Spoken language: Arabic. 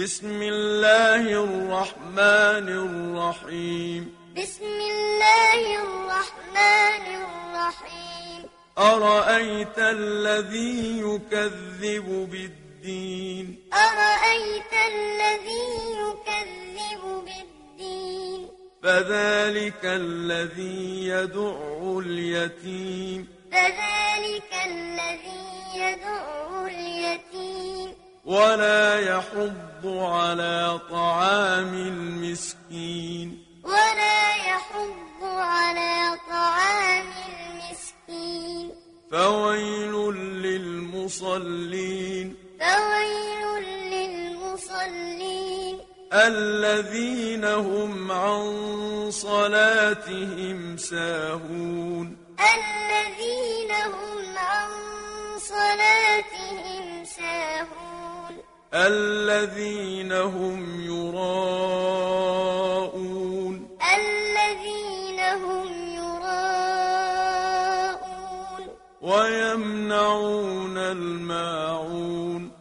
بسم الله الرحمن الرحيم. بسم الله الرحمن الرحيم. أرأيت الذي يكذب بالدين؟ أرأيت الذي يكذب بالدين؟ فذلك الذي يدع اليتيم. فذلك الذي يدع اليتيم. ولا يحض على طعام المسكين. ولا يحض على طعام المسكين. فويل للمصلين. فويل للمصلين. الذين هم عن صلاتهم ساهون. الذين هم عن صلاتهم الذين هم يراءون. الذين هم يراءون. ويمنعون الماعون.